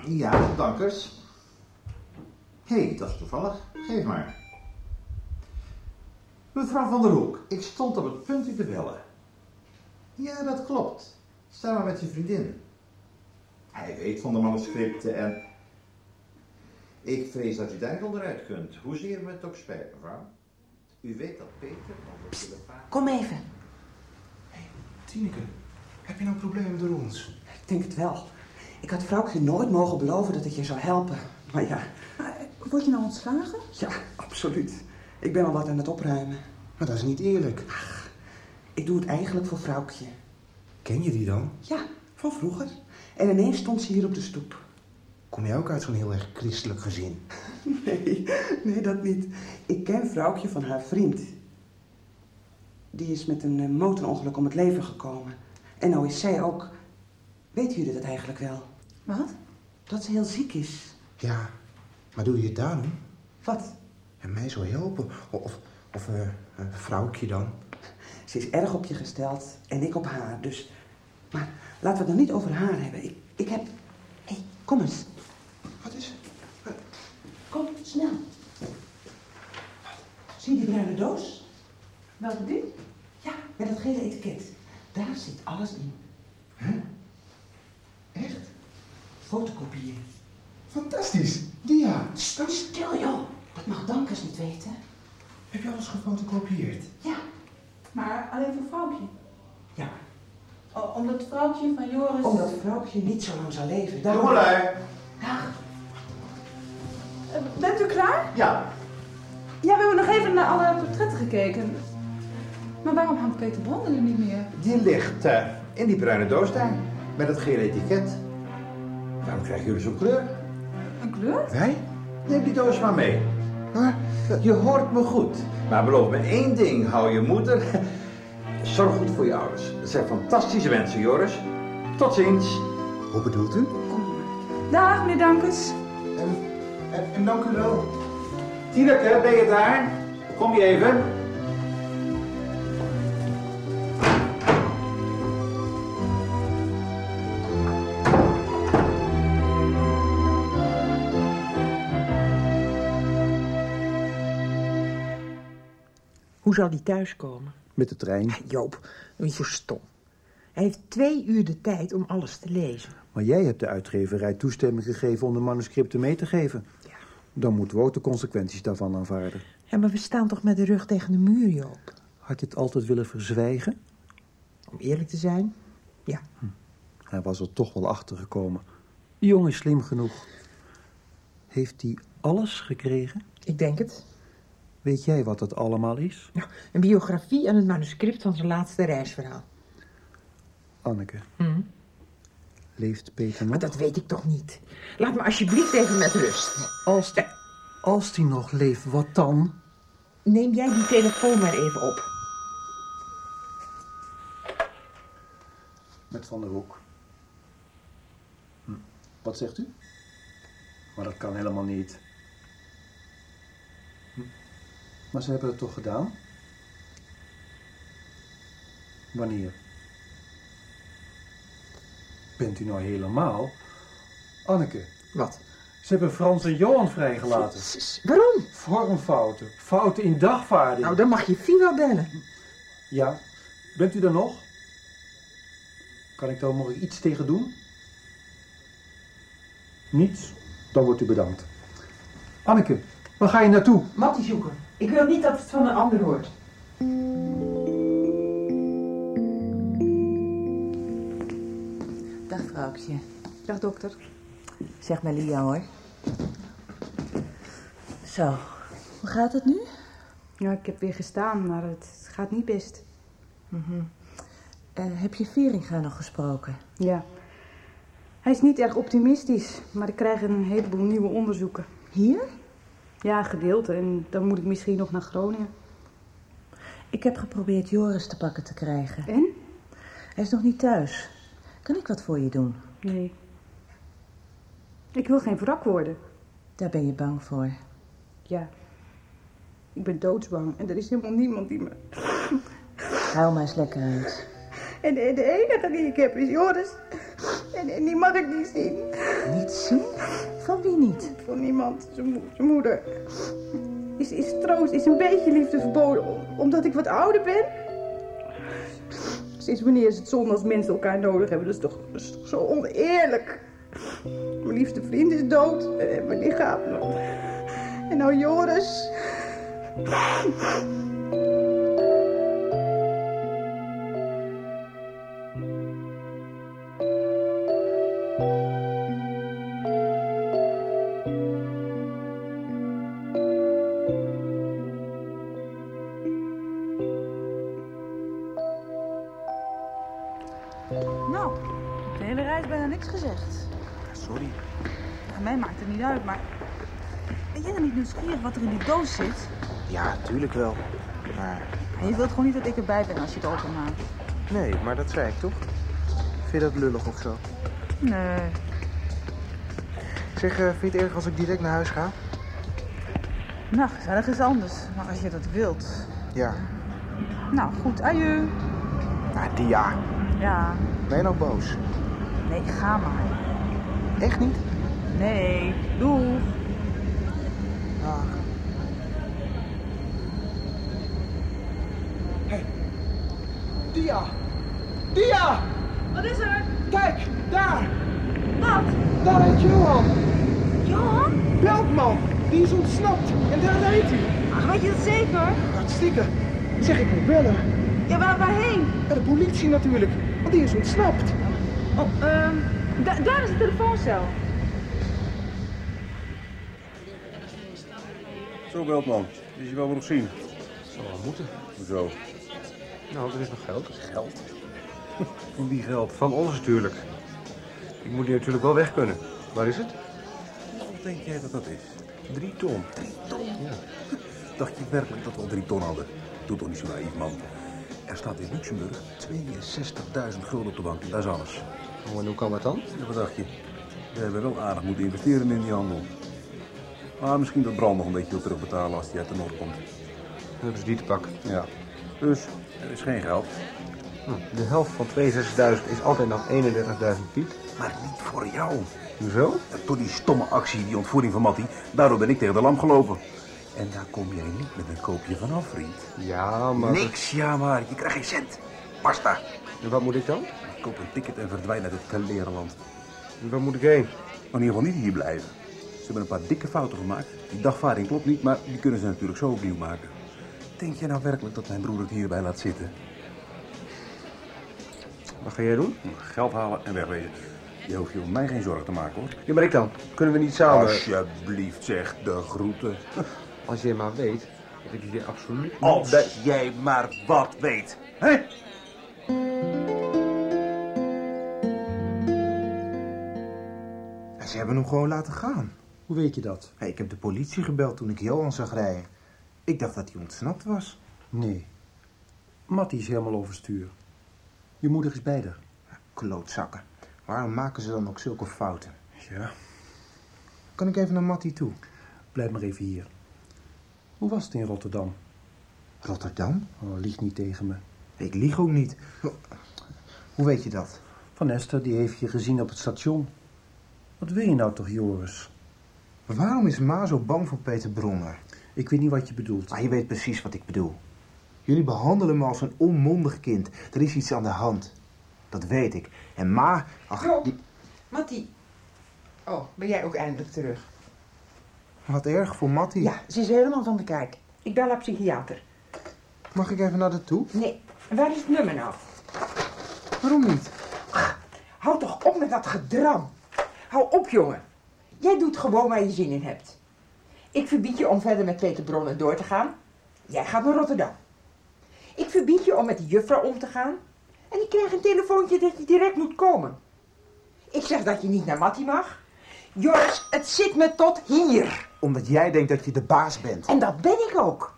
Ja, dankers. Hé, hey, dat is toevallig. Geef maar. Mevrouw van der Hoek, ik stond op het punt u te bellen. Ja, dat klopt. Samen met je vriendin. Hij weet van de manuscripten en... Ik vrees dat u daar niet onderuit kunt. Hoezeer me het ook spijt, mevrouw. U weet dat Peter telefoon... Kom even. Tineke, heb je nou problemen door ons? Ik denk het wel. Ik had vrouwtje nooit mogen beloven dat ik je zou helpen. Maar ja, Word je nou ontslagen? ja, absoluut. Ik ben al wat aan het opruimen. Maar dat is niet eerlijk. Ik doe het eigenlijk voor vrouwtje. Ken je die dan? Ja, van vroeger. En ineens stond ze hier op de stoep. Kom jij ook uit zo'n heel erg christelijk gezin? Nee, nee, dat niet. Ik ken vrouwtje van haar vriend. Die is met een eh, motorongeluk om het leven gekomen. En nou is zij ook... Weten jullie dat eigenlijk wel? Wat? Dat ze heel ziek is. Ja, maar doe je het daarom? Wat? En mij zo helpen? Of, of, eh, een vrouwtje dan? Ze is erg op je gesteld en ik op haar, dus... Maar laten we het nog niet over haar hebben. Ik, ik heb... Hé, hey, kom eens. Wat is het? Kom, snel. Zie je die bruine doos? Welke die? Ja, met dat gele etiket. Daar zit alles in. Huh? Echt? Fotokopieën. Fantastisch. Dia. Stil, stil joh. Dat mag Dankers niet weten. Heb je alles gefotocopieerd? Ja. Maar alleen voor vrouwtje. Ja. O, omdat vrouwtje van Joris... Omdat vrouwtje niet zo lang zal leven. Daarom... Jongelui. Dag. Eh, Bent u klaar? Ja. Ja, we hebben nog even naar alle portretten gekeken. Maar waarom hangt Peter Bronner er niet meer? Die ligt eh, in die bruine doos daar. Met het gele etiket. Waarom krijgen jullie zo'n kleur? Een kleur? Wij? Neem die doos maar mee. Je hoort me goed. Maar beloof me één ding. Hou je moeder. Zorg goed voor je ouders. Dat zijn fantastische mensen, Joris. Tot ziens. Hoe bedoelt u? Dag, meneer Dankers. En, en, en dank u wel. Tineke, ben je daar? Kom je even? Hoe zal hij thuiskomen? Met de trein. Joop, niet zo stom. Hij heeft twee uur de tijd om alles te lezen. Maar jij hebt de uitgeverij toestemming gegeven om de manuscripten mee te geven. Dan moeten we ook de consequenties daarvan aanvaarden. Ja, maar we staan toch met de rug tegen de muur, Joop? Had je het altijd willen verzwijgen? Om eerlijk te zijn, ja. Hij was er toch wel achter gekomen. Die jongen is slim genoeg. Heeft hij alles gekregen? Ik denk het. Weet jij wat dat allemaal is? Nou, een biografie en het manuscript van zijn laatste reisverhaal. Anneke, Hm. leeft Peter nog? Maar dat weet ik toch niet. Laat me alsjeblieft even met rust. Als, als die nog leeft, wat dan? Neem jij die telefoon maar even op. Met Van der Hoek. Hm. Wat zegt u? Maar dat kan helemaal niet. Hm. Maar ze hebben het toch gedaan? Wanneer? Bent u nou helemaal? Anneke. Wat? Ze hebben Frans en Johan vrijgelaten. Waarom? Vormfouten. Fouten in dagvaarding. Nou, dan mag je wel bellen. Ja. Bent u er nog? Kan ik daar nog iets tegen doen? Niets? Dan wordt u bedankt. Anneke, Waar ga je naartoe? Mattie zoeken. Ik wil niet dat het van een ander hoort. Dag vrouwtje. Dag dokter. Zeg maar Lia hoor. Zo, hoe gaat het nu? Ja, ik heb weer gestaan, maar het gaat niet best. Mhm. Eh, heb je Veringa nog gesproken? Ja. Hij is niet erg optimistisch, maar ik krijg een heleboel nieuwe onderzoeken. Hier? Ja, gedeelte. En dan moet ik misschien nog naar Groningen. Ik heb geprobeerd Joris te pakken te krijgen. En? Hij is nog niet thuis. Kan ik wat voor je doen? Nee. Ik wil geen wrak worden. Daar ben je bang voor. Ja. Ik ben doodsbang en er is helemaal niemand die me... Huil maar eens lekker uit. En de, de enige die ik heb is Joris. En, en die mag ik niet zien. Niet zien? Van wie niet? Van niemand. Zijn mo- zijn moeder. Is, is troost, is een beetje liefde verboden om- omdat ik wat ouder ben? Sinds wanneer is het zonde als mensen elkaar nodig hebben? Dat is toch, dat is toch zo oneerlijk? Mijn liefste vriend is dood en mijn lichaam. En nou Joris. Wat er in die doos zit? Ja, tuurlijk wel. Maar En je wilt gewoon niet dat ik erbij ben als je het openmaakt. nee, maar dat zei ik toch? Vind je dat lullig of zo? Nee. Zeg, eh, vind je het erg als ik direct naar huis ga? Nou, gezellig is anders. Maar als je dat wilt... Ja. Nou, goed. Adieu. Nou, Dia. Ja. Ben je nou boos? Nee, ga maar. Echt niet? Nee. Doeg. Dag. Dia! Dia! Wat is er? Kijk, daar! Wat? Daar rijdt Johan! Johan? Beltman! Die is ontsnapt en daar rijdt hij! Ach, weet je dat zeker? Hartstikke! Zeg, ik moet bellen. Ja, waar, waarheen? Naar de politie natuurlijk, want die is ontsnapt. Oh, ehm... da- daar is de telefooncel. Zo, Beltman. Is je wel weer nog zien? Zal wel moeten. Hoezo? Nou, er is nog geld. Geld? Van wie geld? Van ons natuurlijk. Ik moet hier natuurlijk wel weg kunnen. Waar is het? Wat denk jij dat dat is? Drie ton. Drie ton? Ja. Dacht je werkelijk dat we al drie ton hadden? Doe toch niet zo naïef, man. Er staat in Luxemburg 62.000 gulden op de bank. Dat is alles. Oh, en hoe kan dat dan? Ja, wat dacht je? We hebben wel aardig moeten investeren in die handel. Maar misschien dat Brand nog een beetje wil terugbetalen als hij uit de Noord komt. Dan hebben ze die te pakken. Ja. Dus, er is geen geld. Nou, de helft van 62.000 is altijd nog 31.000 piek. Maar niet voor jou. Hoezo? Door die stomme actie, die ontvoering van Mattie, daardoor ben ik tegen de lamp gelopen. En daar kom jij niet met een koopje vanaf, vriend. Ja, maar... Niks, ja maar. Je krijgt geen cent. Basta. En wat moet ik dan? Koop een ticket en verdwijn uit het kalerenland. En waar moet ik heen? Maar in ieder geval niet hier blijven. Ze hebben een paar dikke fouten gemaakt. Die dagvaarding klopt niet, maar die kunnen ze natuurlijk zo opnieuw maken. Denk jij nou werkelijk dat mijn broer het hierbij laat zitten? Wat ga jij doen? Geld halen en wegwezen. Je hoeft je om mij geen zorgen te maken, hoor. Ja, maar ik dan? Kunnen we niet samen... Alsjeblieft, zeg de groeten. Als jij maar weet dat ik hier absoluut niet Als bij- jij maar wat weet. Hè? Ze hebben hem gewoon laten gaan. Hoe weet je dat? ik heb de politie gebeld toen ik Johan zag rijden. Ik dacht dat hij ontsnapt was. Nee. Mattie is helemaal overstuur. Je moeder is bij haar. Klootzakken. Waarom maken ze dan ook zulke fouten? Ja. Kan ik even naar Mattie toe? Blijf maar even hier. Hoe was het in Rotterdam? Rotterdam? Oh, lieg niet tegen me. Ik lieg ook niet. Hoe weet je dat? Van Esther, die heeft je gezien op het station. Wat wil je nou toch, Joris? Waarom is Ma zo bang voor Peter Bronner? Ik weet niet wat je bedoelt. Maar je weet precies wat ik bedoel. Jullie behandelen me als een onmondig kind. Er is iets aan de hand. Dat weet ik. En Ma... Ach, Rob. die... Mattie. Oh, ben jij ook eindelijk terug? Wat erg voor Mattie. Ja, ze is helemaal van de kijk. Ik bel haar psychiater. Mag ik even naar de toe? Nee, waar is het nummer nou? Waarom niet? Hou toch op met dat gedram. Hou op, jongen. Jij doet gewoon waar je zin in hebt. Ik verbied je om verder met Peter Bronnen door te gaan. Jij gaat naar Rotterdam. Ik verbied je om met de juffrouw om te gaan. En ik krijg een telefoontje dat je direct moet komen. Ik zeg dat je niet naar Mattie mag. Joris, het zit me tot hier. Omdat jij denkt dat je de baas bent. En dat ben ik ook.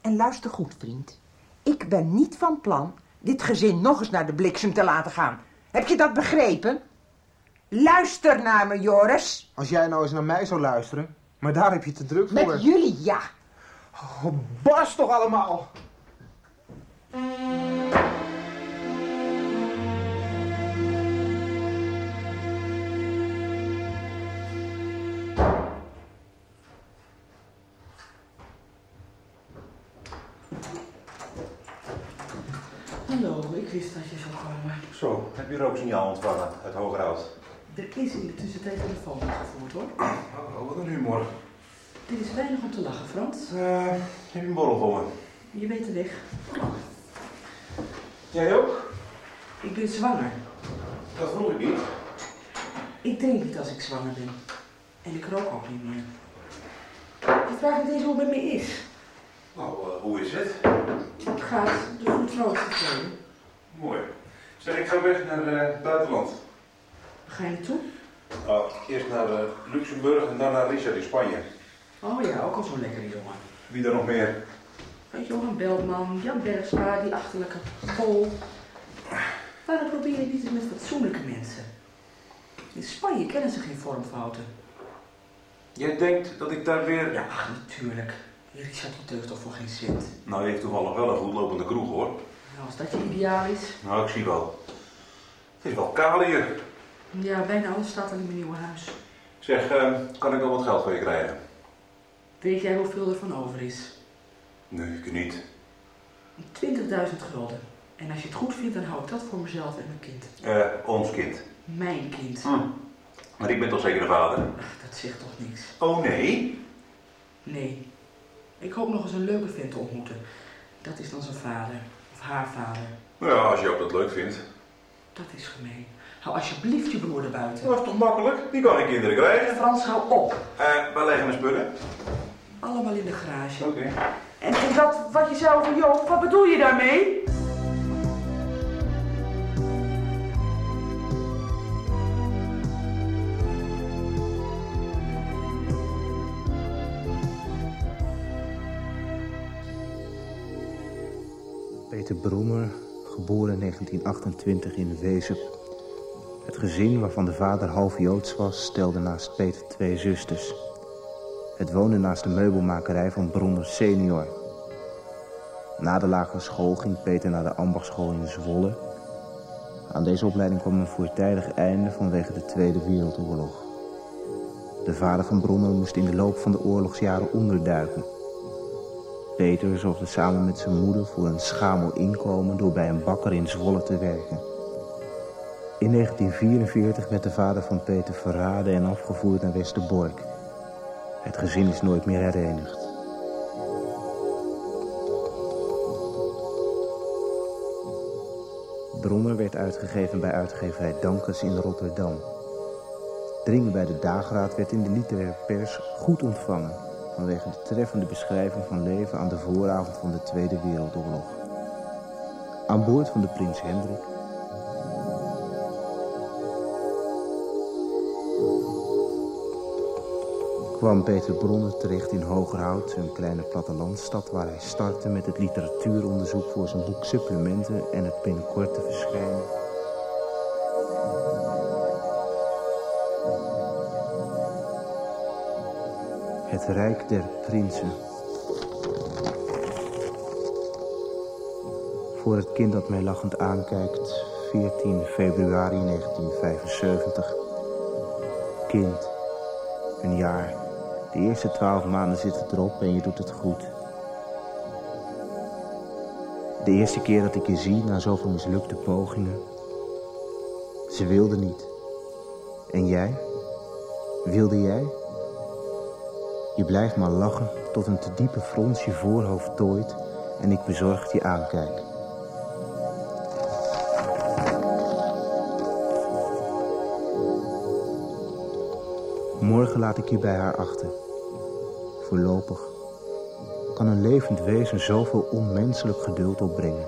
En luister goed, vriend. Ik ben niet van plan dit gezin nog eens naar de bliksem te laten gaan. Heb je dat begrepen? Luister naar me, Joris. Als jij nou eens naar mij zou luisteren. Maar daar heb je te druk voor. Met jullie, ja. Oh, barst toch allemaal. Hallo, ik wist dat je zou komen. Zo, heb je rooksignaal ontvangen uit Hogerhout? Er is in de tussentijd telefoon gevoerd hoor. Oh, wat een humor. Dit is weinig om te lachen, Frans. Eh, heb je een borrel voor me? Je weet de weg. Jij ook? Ik ben zwanger. Dat vroeg ik niet. Ik drink niet als ik zwanger ben. En ik rook ook niet meer. Je vraagt niet eens hoe het met me is. Nou, eh, hoe is het? Het gaat, de voet gekregen. Mooi. Zeg, ik ga weg naar eh, het buitenland. Waar ga je naartoe? Oh, eerst naar eh, Luxemburg en dan naar Richard in Spanje. Oh ja, ook al zo'n lekkere jongen. Wie daar nog meer? Johan Beltman, Jan Bergsma, die achterlijke Pol. Waarom probeer je niet eens met fatsoenlijke mensen? In Spanje kennen ze geen vormfouten. Jij denkt dat ik daar weer... Ja, natuurlijk. Die Richard die deugt toch voor geen cent. Nou, je heeft toevallig wel een goed lopende kroeg, hoor. Nou, als dat je ideaal is. Nou, ik zie wel. Het is wel kaal hier. Ja, bijna alles staat al in mijn nieuwe huis. Zeg, eh, kan ik nog wat geld van je krijgen? Weet jij hoeveel er van over is? Nee, ik niet. 20.000 gulden. En als je het goed vindt, dan hou ik dat voor mezelf en mijn kind. Eh, ons kind. Mijn kind. Hm. Maar ik ben toch zeker de vader? Dat zegt toch niks? Oh, nee? Nee. Ik hoop nog eens een leuke vent te ontmoeten. Dat is dan zijn vader. Of haar vader. Nou Ja, als je ook dat leuk vindt. Dat is gemeen. Hou alsjeblieft je broer erbuiten. Dat is toch makkelijk? Die kan ik kinderen krijgen. Frans, hou op. Eh, waar liggen mijn spullen? Allemaal in de garage. Oké. En en dat wat je zei over Joop, wat bedoel je daarmee? Peter Brommer, geboren in 1928 in Wezep. Het gezin waarvan de vader half Joods was, stelde naast Peter twee zusters. Het woonde naast de meubelmakerij van Brommer senior. Na de lagere school ging Peter naar de ambachtschool in Zwolle. Aan deze opleiding kwam een voortijdig einde vanwege de Tweede Wereldoorlog. De vader van Brommer moest in de loop van de oorlogsjaren onderduiken. Peter zorgde samen met zijn moeder voor een schamel inkomen door bij een bakker in Zwolle te werken. In 1944 werd de vader van Peter verraden en afgevoerd naar Westerbork. Het gezin is nooit meer herenigd. Bronner werd uitgegeven bij uitgeverij Dankers in Rotterdam. Dringen bij de dageraad werd in de literaire pers goed ontvangen vanwege de treffende beschrijving van leven aan de vooravond van de Tweede Wereldoorlog. Aan boord van de Prins Hendrik kwam Peter Bronner terecht in Hogerhout, een kleine plattelandstad waar hij startte met het literatuuronderzoek voor zijn boek Supplementen en het binnenkort te verschijnen. Het Rijk der Prinsen. Voor het kind dat mij lachend aankijkt, 14 februari 1975. Kind, een jaar. De eerste twaalf maanden zitten erop en je doet het goed. De eerste keer dat ik je zie na zoveel mislukte pogingen. Ze wilde niet. En jij? Wilde jij? Je blijft maar lachen tot een te diepe frons je voorhoofd tooit en ik bezorgd je aankijk. Morgen laat ik je bij haar achter. Voorlopig. Kan een levend wezen zoveel onmenselijk geduld opbrengen?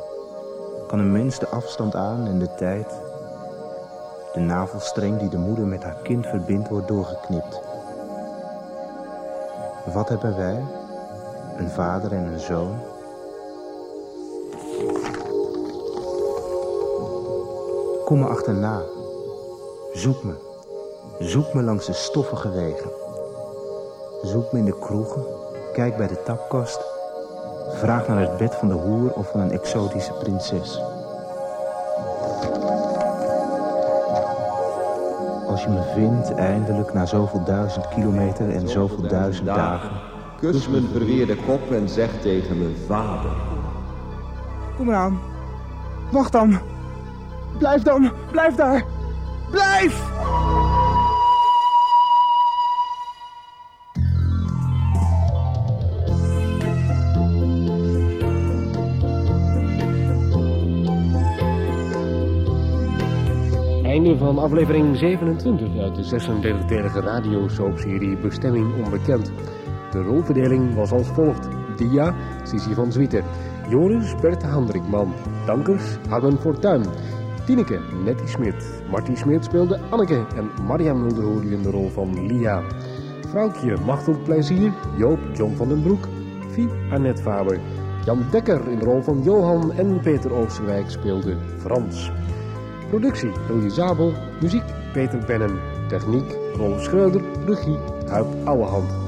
Kan een mens de afstand aan en de tijd? De navelstreng die de moeder met haar kind verbindt wordt doorgeknipt. Wat hebben wij? Een vader en een zoon? Kom me achterna. Zoek me. Zoek me langs de stoffige wegen. Zoek me in de kroegen. Kijk bij de tapkast. Vraag naar het bed van de hoer of van een exotische prinses. Als je me vindt, eindelijk na zoveel duizend kilometer en zoveel duizend dagen. Kus mijn verweerde kop en zeg tegen mijn vader. Kom eraan. Wacht dan. Blijf dan. Blijf daar. Van aflevering 27 uit de 36-delige radiosoapserie Bestemming Onbekend. De rolverdeling was als volgt. Dia, Sissi van Zwieten. Joris Bert Handrikman. Dankers, Harmen Fortuyn. Tineke, Nettie Smit. Marty Smit speelde Anneke en Mariam Mulder hoorde in de rol van Lia. Vrouwtje, Machtel Plezier. Joop, John van den Broek. Vie, Annette Faber. Jan Dekker in de rol van Johan en Peter Oosterwijk speelde Frans. Productie. Louis Zabel, muziek. Peter Bennen, techniek. Rolf Schreuder, regie. Huip Ouwehand.